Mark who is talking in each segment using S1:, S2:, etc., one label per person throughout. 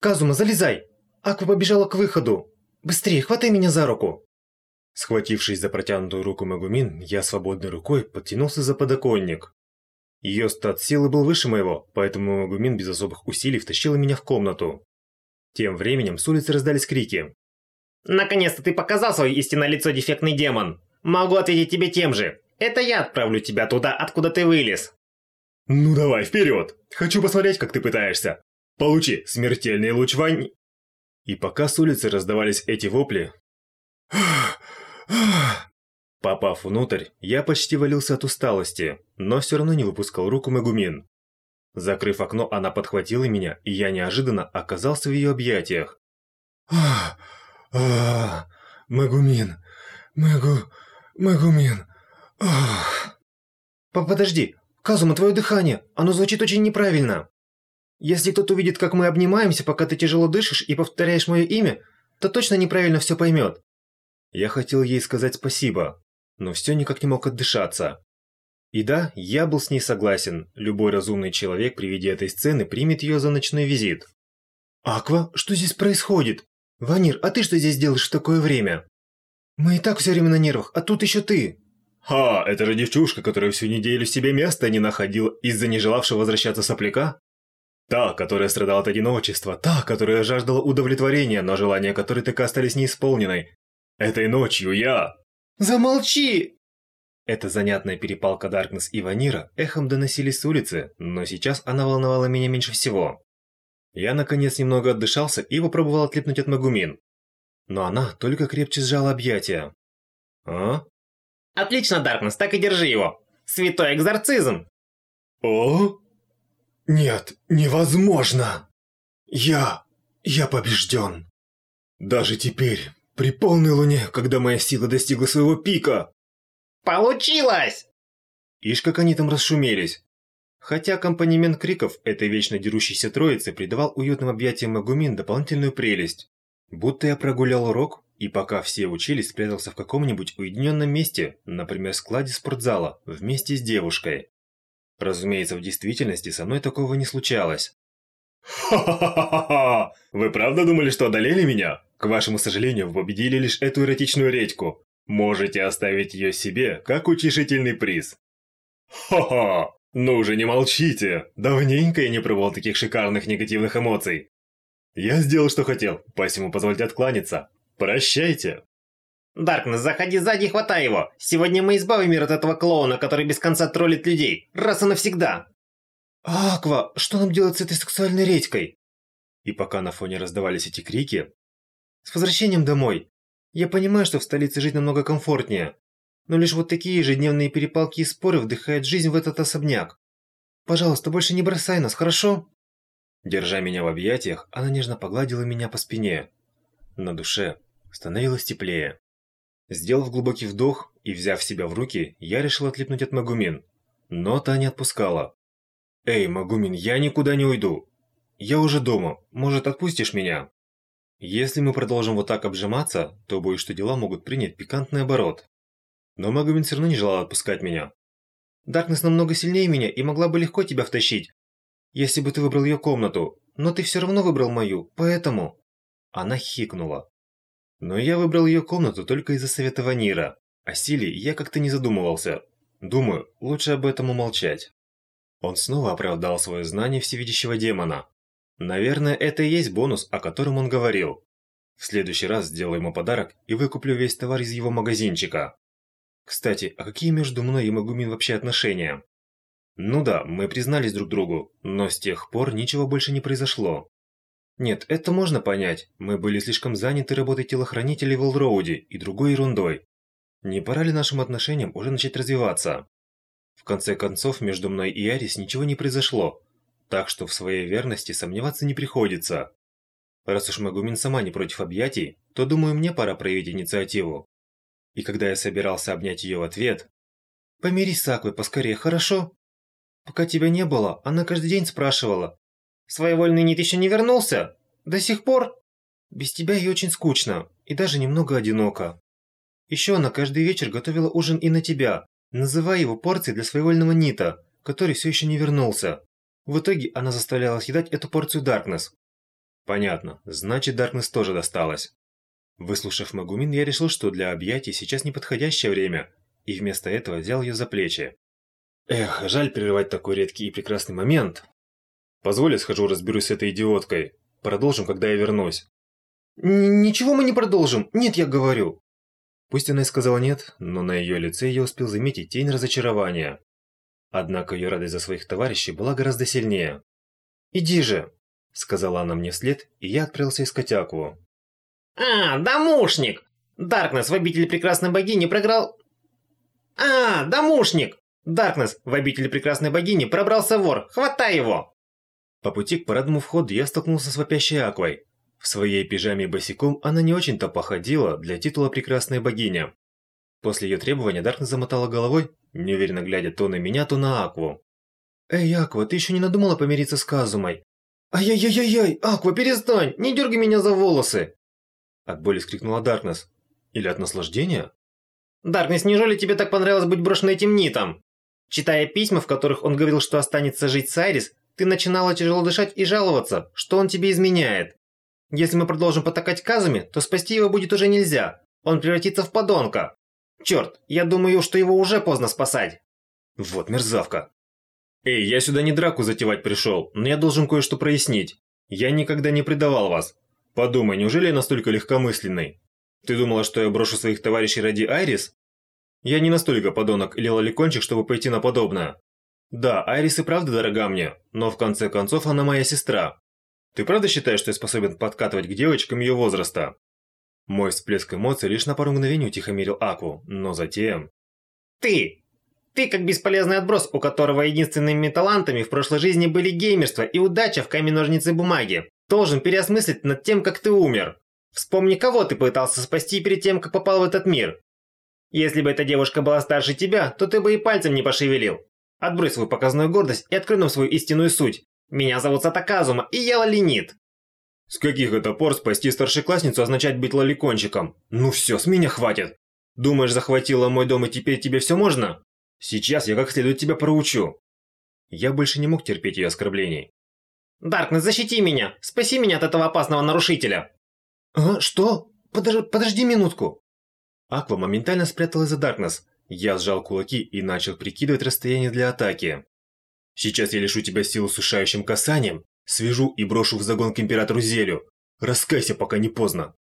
S1: Казума, залезай! Аква побежала к выходу! Быстрее, хватай меня за руку!» Схватившись за протянутую руку Магумин, я свободной рукой подтянулся за подоконник. Ее стат силы был выше моего, поэтому Магумин без особых усилий втащила меня в комнату. Тем временем с улицы раздались крики.
S2: «Наконец-то ты показал свое истинное лицо, дефектный демон! Могу ответить тебе тем же! Это я отправлю тебя туда, откуда ты вылез!»
S1: «Ну давай, вперед! Хочу посмотреть, как ты пытаешься! Получи смертельный луч вонь!» И пока с улицы раздавались эти вопли... Попав внутрь, я почти валился от усталости, но все равно не выпускал руку Мегумин. Закрыв окно, она подхватила меня, и я неожиданно оказался в ее объятиях. Магумин, Магу... Магумин... Подожди, Казума, твое дыхание, оно звучит очень неправильно. Если кто-то увидит, как мы обнимаемся, пока ты тяжело дышишь и повторяешь мое имя, то точно неправильно все поймет. Я хотел ей сказать спасибо, но все никак не мог отдышаться. И да, я был с ней согласен, любой разумный человек при виде этой сцены примет ее за ночной визит. «Аква, что здесь происходит? Ванир, а ты что здесь делаешь в такое время? Мы и так все время на нервах, а тут еще ты!» «Ха, это же девчушка, которая всю неделю себе места не находила из-за нежелавшего возвращаться сопляка?» Та, которая страдала от одиночества, та, которая жаждала удовлетворения, но желания которой так и остались неисполненной. Этой ночью я... Замолчи! Эта занятная перепалка Даркнесс и Ванира эхом доносились с улицы, но сейчас она волновала меня меньше всего. Я наконец немного отдышался и попробовал отлипнуть от Магумин. Но она только крепче сжала объятия. А?
S2: Отлично, Даркнесс, так и держи его. Святой экзорцизм.
S1: О? Нет, невозможно. Я... я побежден. Даже теперь, при полной луне, когда моя сила достигла своего пика.
S2: Получилось!
S1: Ишь, как они там расшумелись. Хотя аккомпанемент криков этой вечно дерущейся троицы придавал уютным объятиям Магумин дополнительную прелесть. Будто я прогулял урок, и пока все учились, спрятался в каком-нибудь уединенном месте, например, складе спортзала, вместе с девушкой. Разумеется, в действительности со мной такого не случалось. «Ха-ха-ха-ха! Вы правда думали, что одолели меня? К вашему сожалению, вы победили лишь эту эротичную редьку. Можете оставить ее себе, как утешительный приз». «Ха-ха! Ну уже не молчите! Давненько я не пробовал таких шикарных негативных эмоций. Я сделал, что хотел, посему позвольте откланяться. Прощайте!»
S2: Даркнесс, заходи сзади и хватай его. Сегодня мы избавим мир от этого клоуна, который без конца троллит людей. Раз и навсегда.
S1: Аква, что нам делать с этой сексуальной редькой? И пока на фоне раздавались эти крики... С возвращением домой. Я понимаю, что в столице жить намного комфортнее. Но лишь вот такие ежедневные перепалки и споры вдыхают жизнь в этот особняк. Пожалуйста, больше не бросай нас, хорошо? Держа меня в объятиях, она нежно погладила меня по спине. На душе становилось теплее. Сделав глубокий вдох и взяв себя в руки, я решил отлипнуть от Магумин. Но та не отпускала. «Эй, Магумин, я никуда не уйду. Я уже дома. Может, отпустишь меня?» Если мы продолжим вот так обжиматься, то боюсь, что дела могут принять пикантный оборот. Но Магумин все равно не желала отпускать меня. Даркнесс намного сильнее меня и могла бы легко тебя втащить, если бы ты выбрал ее комнату. Но ты все равно выбрал мою, поэтому...» Она хикнула. Но я выбрал ее комнату только из-за совета Ванира. О силе я как-то не задумывался. Думаю, лучше об этом умолчать. Он снова оправдал свое знание всевидящего демона. Наверное, это и есть бонус, о котором он говорил. В следующий раз сделаю ему подарок и выкуплю весь товар из его магазинчика. Кстати, а какие между мной и Магумин вообще отношения? Ну да, мы признались друг другу, но с тех пор ничего больше не произошло. Нет, это можно понять. Мы были слишком заняты работой телохранителей в Олдроуде и другой ерундой. Не пора ли нашим отношениям уже начать развиваться? В конце концов, между мной и Арис ничего не произошло, так что в своей верности сомневаться не приходится. Раз уж Магумин сама не против объятий, то думаю, мне пора проявить инициативу. И когда я собирался обнять ее в ответ... «Помирись с Аквой поскорее, хорошо?» Пока тебя не было, она каждый день спрашивала, Своевольный Нит еще не вернулся? До сих пор? Без тебя ей очень скучно, и даже немного одиноко. Еще она каждый вечер готовила ужин и на тебя, называя его порцией для своевольного Нита, который все еще не вернулся. В итоге она заставляла съедать эту порцию Даркнесс. Понятно, значит Даркнесс тоже досталось. Выслушав Магумин, я решил, что для объятий сейчас неподходящее время, и вместо этого взял ее за плечи. Эх, жаль прерывать такой редкий и прекрасный момент. Позволь, я схожу разберусь с этой идиоткой. Продолжим, когда я вернусь. Ничего мы не продолжим. Нет, я говорю. Пусть она и сказала нет, но на ее лице я успел заметить тень разочарования. Однако ее радость за своих товарищей была гораздо сильнее. «Иди же!» – сказала она мне вслед, и я отправился искать Акву.
S2: «А, домушник! Даркнесс в обители прекрасной богини програл...» «А, домушник! Даркнесс в обители прекрасной богини пробрался вор! Хватай его!»
S1: По пути к парадному входу я столкнулся с вопящей Аквой. В своей пижаме босиком она не очень-то походила для титула прекрасной богини. После ее требования Даркнесс замотала головой, неуверенно глядя то на меня, то на Акву. «Эй, Аква, ты еще не надумала помириться с Казумой?» «Ай-яй-яй-яй, Аква, перестань! Не дергай меня за волосы!» От боли скрикнула Даркнесс. Или от наслаждения?
S2: «Даркнесс, неужели тебе так понравилось быть брошенной этим нитом?» Читая письма, в которых он говорил, что останется жить с Айрис, ты начинала тяжело дышать и жаловаться, что он тебе изменяет. Если мы продолжим потакать Казуми, то спасти его будет уже нельзя. Он превратится в подонка. Черт, я думаю, что его уже поздно спасать.
S1: Вот мерзавка. Эй, я сюда не драку затевать пришел, но я должен кое-что прояснить. Я никогда не предавал вас. Подумай, неужели я настолько легкомысленный? Ты думала, что я брошу своих товарищей ради Айрис? Я не настолько подонок или лоликончик, чтобы пойти на подобное. Да, Айрис и правда дорога мне, но в конце концов она моя сестра. Ты правда считаешь, что я способен подкатывать к девочкам ее возраста? Мой всплеск эмоций лишь на пару мгновений утихомирил Аку, но затем...
S2: Ты! Ты как бесполезный отброс, у которого единственными талантами в прошлой жизни были геймерство и удача в камень-ножницы-бумаги. Должен переосмыслить над тем, как ты умер. Вспомни, кого ты пытался спасти перед тем, как попал в этот мир. Если бы эта девушка была старше тебя, то ты бы и пальцем не пошевелил. Отбрось свою показную гордость и открой нам свою истинную суть. Меня зовут Сатаказума, и я лоленит.
S1: С каких это пор спасти старшеклассницу означает быть лоликончиком? Ну все, с меня хватит. Думаешь, захватила мой дом и теперь тебе все можно? Сейчас я как следует тебя проучу. Я больше не мог терпеть ее оскорблений.
S2: Даркнесс, защити меня! Спаси меня от этого опасного нарушителя!
S1: А, что? Подож... Подожди минутку. Аква моментально спряталась за Даркнесс. Я сжал кулаки и начал прикидывать расстояние для атаки. Сейчас я лишу тебя сил сушающим касанием, свяжу и брошу в загон к Императору Зелю. Раскайся, пока не поздно.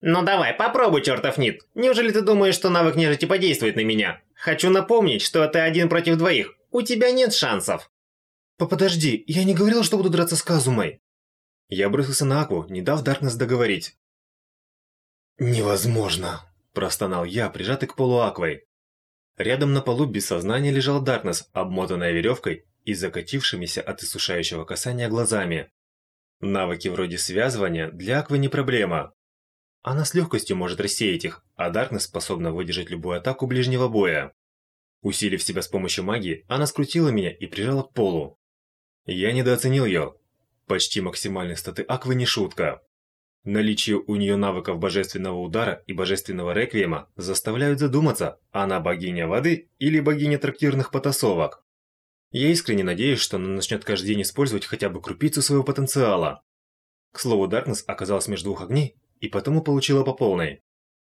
S2: Ну давай, попробуй, чертов нит. Неужели ты думаешь, что навык нежити подействует на меня? Хочу напомнить, что ты один против двоих. У тебя нет шансов.
S1: Подожди, я не говорил, что буду драться с Казумой. Я бросился на Аку, не дав Даркнесс договорить. «Невозможно!» – простонал я, прижатый к полу Аквой. Рядом на полу без сознания лежал Даркнесс, обмотанная веревкой и закатившимися от иссушающего касания глазами. Навыки вроде связывания для Аквы не проблема. Она с легкостью может рассеять их, а Даркнесс способна выдержать любую атаку ближнего боя. Усилив себя с помощью магии, она скрутила меня и прижала к полу. Я недооценил ее. Почти максимальные статы Аквы не шутка. Наличие у нее навыков божественного удара и божественного реквиема заставляют задуматься, она богиня воды или богиня трактирных потасовок. Я искренне надеюсь, что она начнет каждый день использовать хотя бы крупицу своего потенциала. К слову, Даркнесс оказалась между двух огней и потому получила по полной.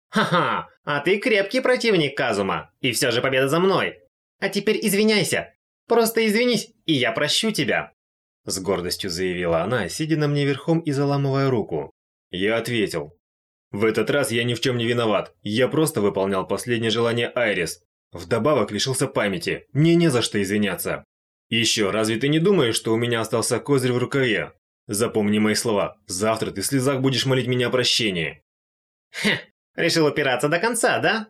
S2: «Ха-ха, а ты крепкий противник, Казума, и все же победа за мной. А теперь извиняйся. Просто извинись, и я прощу тебя».
S1: С гордостью заявила она, сидя на мне верхом и заламывая руку. Я ответил. В этот раз я ни в чем не виноват. Я просто выполнял последнее желание Айрис. Вдобавок лишился памяти. Мне не за что извиняться. Еще, разве ты не думаешь, что у меня остался козырь в рукаве? Запомни мои слова. Завтра ты в слезах будешь молить меня о прощении.
S2: Хе, решил упираться до конца, да?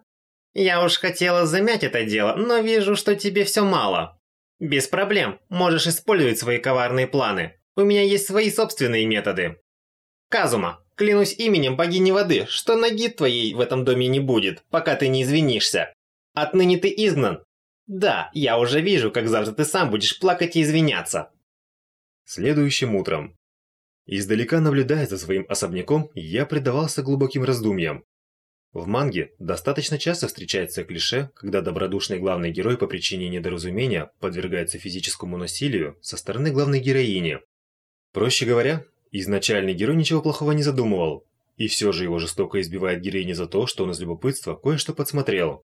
S2: Я уж хотела замять это дело, но вижу, что тебе все мало. Без проблем, можешь использовать свои коварные планы. У меня есть свои собственные методы. Казума, клянусь именем богини воды, что ноги твоей в этом доме не будет, пока ты не извинишься. Отныне ты изгнан. Да, я уже вижу, как завтра ты сам будешь плакать и извиняться.
S1: Следующим утром. Издалека наблюдая за своим особняком, я предавался глубоким раздумьям. В манге достаточно часто встречается клише, когда добродушный главный герой по причине недоразумения подвергается физическому насилию со стороны главной героини. Проще говоря, Изначальный герой ничего плохого не задумывал, и все же его жестоко избивает героиня за то, что он из любопытства кое-что подсмотрел.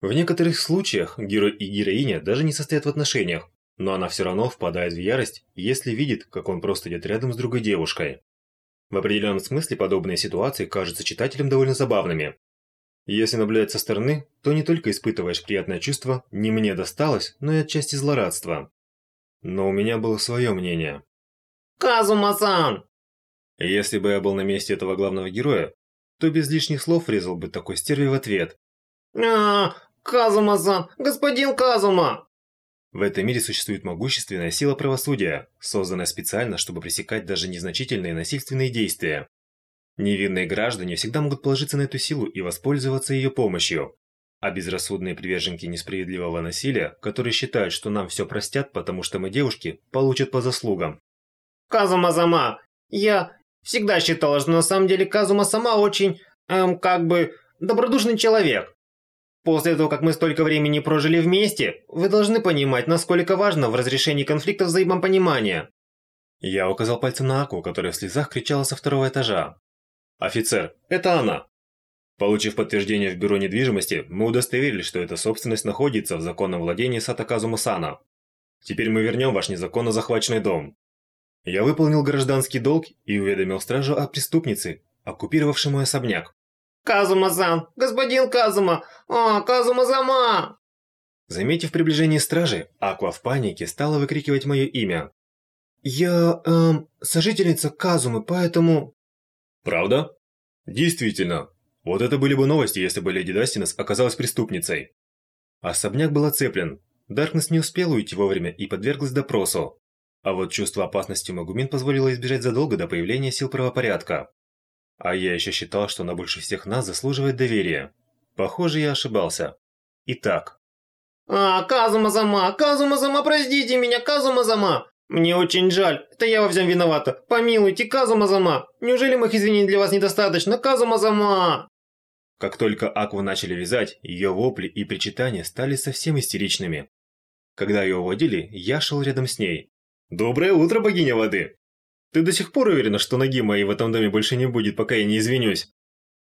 S1: В некоторых случаях герой и героиня даже не состоят в отношениях, но она все равно впадает в ярость, если видит, как он просто идет рядом с другой девушкой. В определенном смысле подобные ситуации кажутся читателям довольно забавными. Если наблюдать со стороны, то не только испытываешь приятное чувство «не мне досталось», но и отчасти злорадство. Но у меня было свое мнение.
S2: Казума-сан!
S1: Если бы я был на месте этого главного героя, то без лишних слов резал бы такой стерве в ответ.
S2: А, Казума-сан! Господин Казума!
S1: В этом мире существует могущественная сила правосудия, созданная специально, чтобы пресекать даже незначительные насильственные действия. Невинные граждане всегда могут положиться на эту силу и воспользоваться ее помощью. А безрассудные приверженки несправедливого насилия, которые считают, что нам все простят, потому что мы девушки, получат по заслугам.
S2: Казума-сама, я всегда считала, что на самом деле Казума-сама очень, эм, как бы, добродушный человек. После того, как мы столько времени прожили вместе, вы должны понимать, насколько важно в разрешении конфликтов взаимопонимания.
S1: Я указал пальцем на Аку, которая в слезах кричала со второго этажа. «Офицер, это она!» Получив подтверждение в бюро недвижимости, мы удостоверились, что эта собственность находится в законном владении Сатаказу Мусана. Теперь мы вернем ваш незаконно захваченный дом. Я выполнил гражданский долг и уведомил стражу о преступнице, оккупировавшей мой особняк.
S2: Казума-сан! Господин Казума! А, Казума-зама!
S1: Заметив приближение стражи, Аква в панике стала выкрикивать мое имя. «Я, эм, сожительница Казумы, поэтому...» «Правда?» «Действительно. Вот это были бы новости, если бы леди Дастинес оказалась преступницей». Особняк был оцеплен. Даркнесс не успела уйти вовремя и подверглась допросу. А вот чувство опасности Магумин позволило избежать задолго до появления сил правопорядка. А я еще считал, что она больше всех нас заслуживает доверия. Похоже, я ошибался. Итак.
S2: А, Казума-зама! Казума-зама, простите меня, Казума-зама! Мне очень жаль, это я во всем виновата. Помилуйте, Казума-зама! Неужели моих извинений для вас недостаточно, Казума-зама?
S1: Как только Акву начали вязать, ее вопли и причитания стали совсем истеричными. Когда ее уводили, я шел рядом с ней. «Доброе утро, богиня воды!» Ты до сих пор уверена, что ноги моей в этом доме больше не будет, пока я не извинюсь?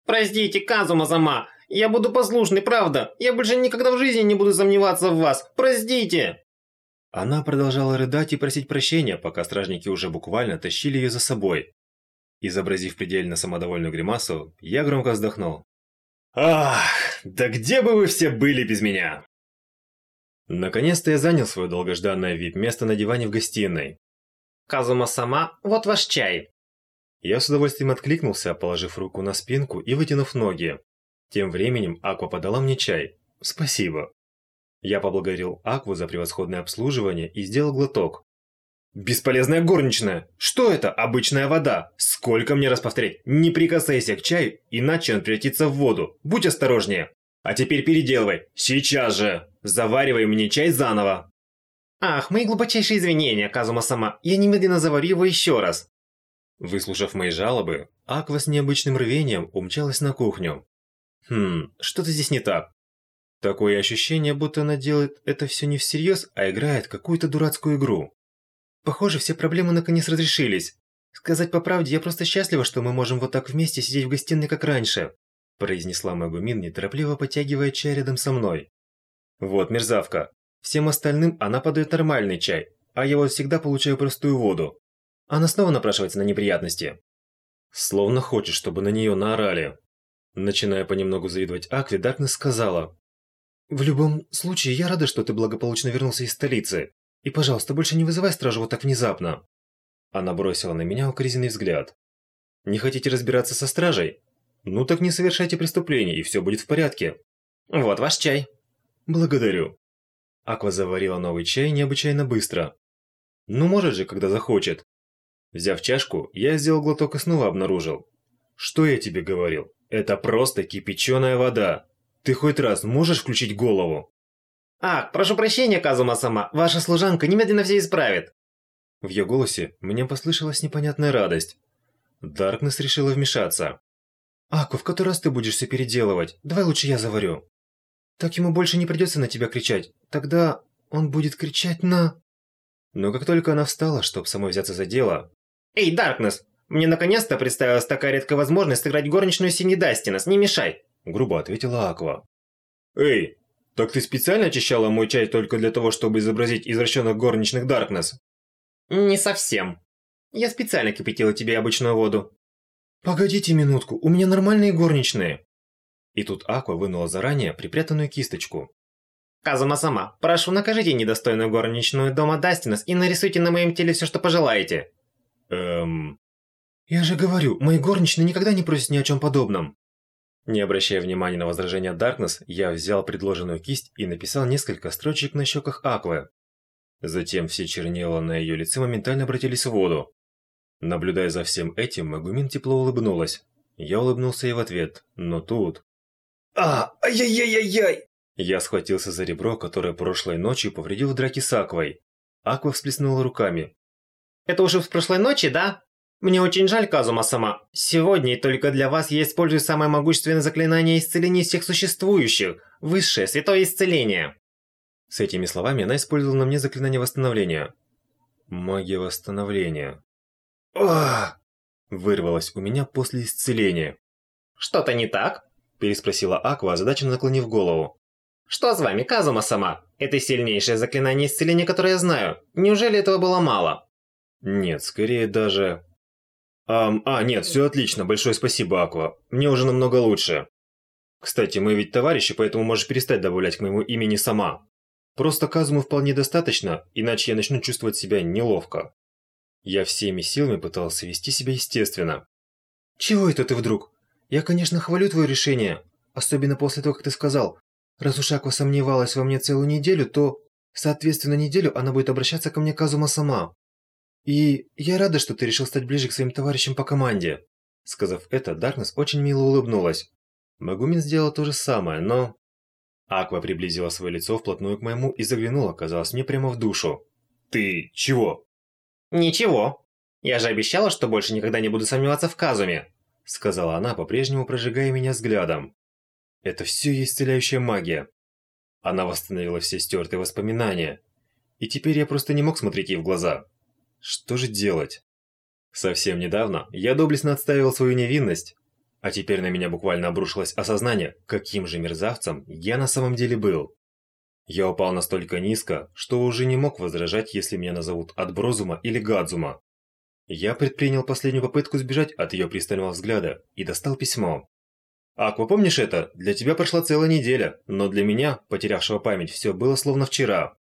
S2: Простите, Казума-сама, я буду послушный, правда. Я больше никогда в жизни не буду сомневаться в вас. Простите.
S1: Она продолжала рыдать и просить прощения, пока стражники уже буквально тащили ее за собой. Изобразив предельно самодовольную гримасу, я громко вздохнул. «Ах, да где бы вы все были без меня?» Наконец-то я занял свое долгожданное вип-место на диване в гостиной.
S2: Казума-сама, вот ваш чай.
S1: Я с удовольствием откликнулся, положив руку на спинку и вытянув ноги. Тем временем Аква подала мне чай. Спасибо. Я поблагодарил Акву за превосходное обслуживание и сделал глоток. «Бесполезная горничная! Что это? Обычная вода! Сколько мне раз повторять? Не прикасайся к чаю, иначе он превратится в воду! Будь осторожнее! А теперь переделывай! Сейчас же! Заваривай мне чай заново!»
S2: Ах, мои глубочайшие извинения, Казума-сама. Я немедленно заварю его еще раз.
S1: Выслушав мои жалобы, Аква с необычным рвением умчалась на кухню. Хм, что-то здесь не так. Такое ощущение, будто она делает это все не всерьез, а играет какую-то дурацкую игру. Похоже, все проблемы наконец разрешились. Сказать по правде, я просто счастлива, что мы можем вот так вместе сидеть в гостиной, как раньше, произнесла Магумин, неторопливо потягивая чай рядом со мной. Вот мерзавка. Всем остальным она подает нормальный чай, а я вот всегда получаю простую воду. Она снова напрашивается на неприятности. Словно хочет, чтобы на нее наорали. Начиная понемногу завидовать Акве, Даркнесс сказала. «В любом случае, я рада, что ты благополучно вернулся из столицы. И, пожалуйста, больше не вызывай стражу вот так внезапно». Она бросила на меня укоризненный взгляд. «Не хотите разбираться со стражей? Ну так не совершайте преступления, и все будет в порядке».
S2: «Вот ваш чай».
S1: «Благодарю». Аква заварила новый чай необычайно быстро. Ну может же, когда захочет. Взяв чашку, я сделал глоток и снова обнаружил. Что я тебе говорил? Это просто кипяченая вода. Ты хоть раз можешь включить голову?
S2: Ах, прошу прощения, Казума-сама, ваша служанка немедленно все исправит.
S1: В ее голосе мне послышалась непонятная радость. Даркнесс решила вмешаться. «Аку, в который раз ты будешь все переделывать? Давай лучше я заварю». Так ему больше не придется на тебя кричать. Тогда он будет кричать на... Но как только она встала, чтобы самой взяться за дело,
S2: Эй, Даркнесс, мне наконец-то представилась такая редкая возможность сыграть горничную семьи Дастинас, не мешай.
S1: Грубо ответила Аква. Эй, так ты специально очищала мой чай только для того, чтобы изобразить извращенных горничных Даркнесс?
S2: Не совсем. Я специально кипятила тебе обычную воду.
S1: Погодите минутку, у меня нормальные горничные. И тут Аква вынула заранее припрятанную кисточку.
S2: Казума сама, прошу, накажите недостойную горничную дома Дастинас и нарисуйте на моем теле все, что пожелаете.
S1: Эм... Я же говорю, мои горничные никогда не просят ни о чем подобном. Не обращая внимания на возражения Даркнесс, я взял предложенную кисть и написал несколько строчек на щеках Аквы. Затем все чернила на ее лице моментально обратились в воду. Наблюдая за всем этим, Магумин тепло улыбнулась. Я улыбнулся ей в ответ, но тут... А, ай-яй-яй-яй-яй! Я схватился за ребро, которое прошлой ночью повредил в драке с Аквой. Аква всплеснула руками.
S2: «Это уже в прошлой ночи, да? Мне очень жаль, Казума-сама. Сегодня и только для вас я использую самое могущественное заклинание исцеления из всех существующих. Высшее, святое исцеление».
S1: С этими словами она использовала на мне заклинание восстановления. Магия восстановления. Ах! Вырвалось у меня после исцеления.
S2: «Что-то не так?»
S1: Переспросила Аква, озадаченно наклонив голову.
S2: «Что с вами, Казума-сама? Это сильнейшее заклинание исцеления, которое я знаю. Неужели этого было мало?»
S1: «Нет, скорее даже...» Ам, а, нет, все отлично, большое спасибо, Аква. Мне уже намного лучше. Кстати, мы ведь товарищи, поэтому можешь перестать добавлять к моему имени сама. Просто Казуму вполне достаточно, иначе я начну чувствовать себя неловко. Я всеми силами пытался вести себя естественно. Чего это ты вдруг? Я, конечно, хвалю твое решение, особенно после того, как ты сказал, Раз уж Аква сомневалась во мне целую неделю, то, соответственно, неделю она будет обращаться ко мне Казума сама. И я рада, что ты решил стать ближе к своим товарищам по команде. Сказав это, Даркнесс очень мило улыбнулась. Магумин сделал то же самое, но... Аква приблизила свое лицо вплотную к моему и заглянула, казалось, мне прямо в душу. «Ты чего?»
S2: «Ничего. Я же обещала, что больше никогда не буду сомневаться в Казуме»,
S1: сказала она, по-прежнему прожигая меня взглядом. Это все исцеляющая магия. Она восстановила все стертые воспоминания. И теперь я просто не мог смотреть ей в глаза. Что же делать? Совсем недавно я доблестно отставил свою невинность, а теперь на меня буквально обрушилось осознание, каким же мерзавцем я на самом деле был. Я упал настолько низко, что уже не мог возражать, если меня назовут Отброзума или Гадзума. Я предпринял последнюю попытку сбежать от ее пристального взгляда и достал письмо. Аква, помнишь это? Для тебя прошла целая неделя, но для меня, потерявшего память, все было словно вчера.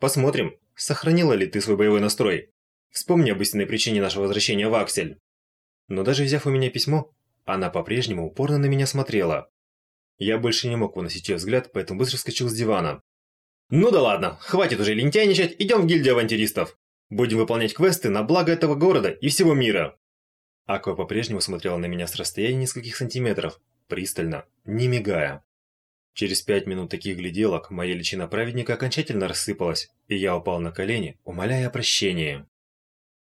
S1: Посмотрим, сохранила ли ты свой боевой настрой. Вспомни об истинной причине нашего возвращения в Аксель. Но даже взяв у меня письмо, она по-прежнему упорно на меня смотрела. Я больше не мог выносить ее взгляд, поэтому быстро вскочил с дивана. «Ну да ладно, хватит уже лентяйничать, идем в гильдию авантюристов. Будем выполнять квесты на благо этого города и всего мира». Аква по-прежнему смотрела на меня с расстояния нескольких сантиметров, пристально, не мигая. Через пять минут таких гляделок моя личина праведника окончательно рассыпалась, и я упал на колени, умоляя о прощении.